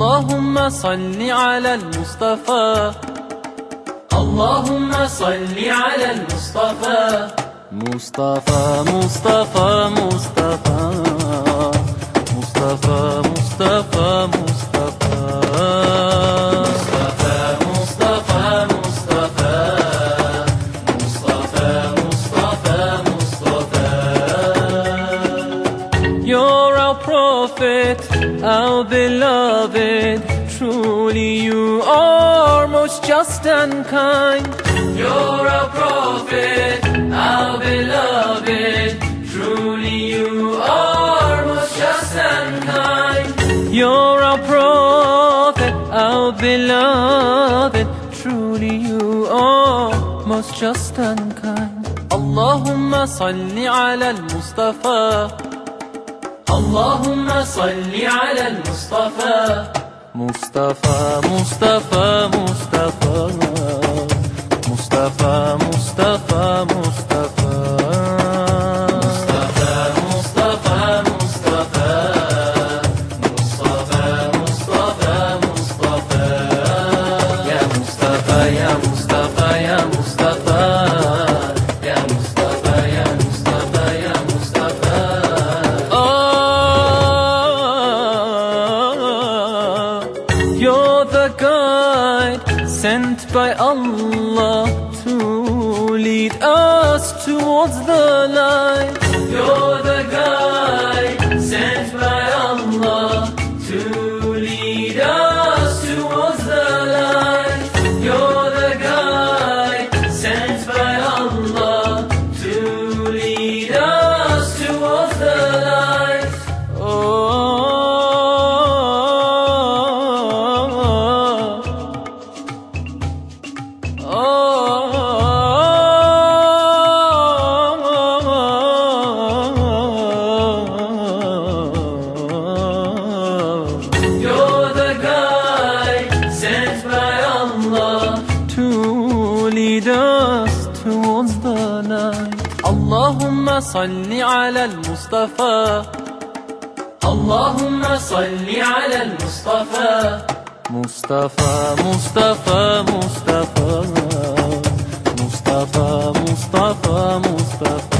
اللهم صل على المصطفى اللهم صل على المصطفى مصطفى مصطفى مصطفى مصطفى مصطفى, مصطفى, مصطفى truly you are most just and kind You're a prophet, our beloved Truly you are most just and kind You're a prophet, our beloved Truly you are most just and kind اللهم صل على المصطفى اللهم صل على المصطفى مصطفیٰ مصطفیٰ مصطفیٰ اللہ چولی مصطفى مصطفى مصطفى مصطفى, مصطفى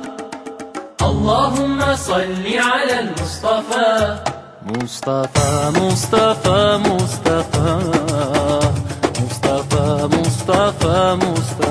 اللهم صل على المصطفى مصطفى مصطفى مصطفى مصطفى مصطفى مصطفى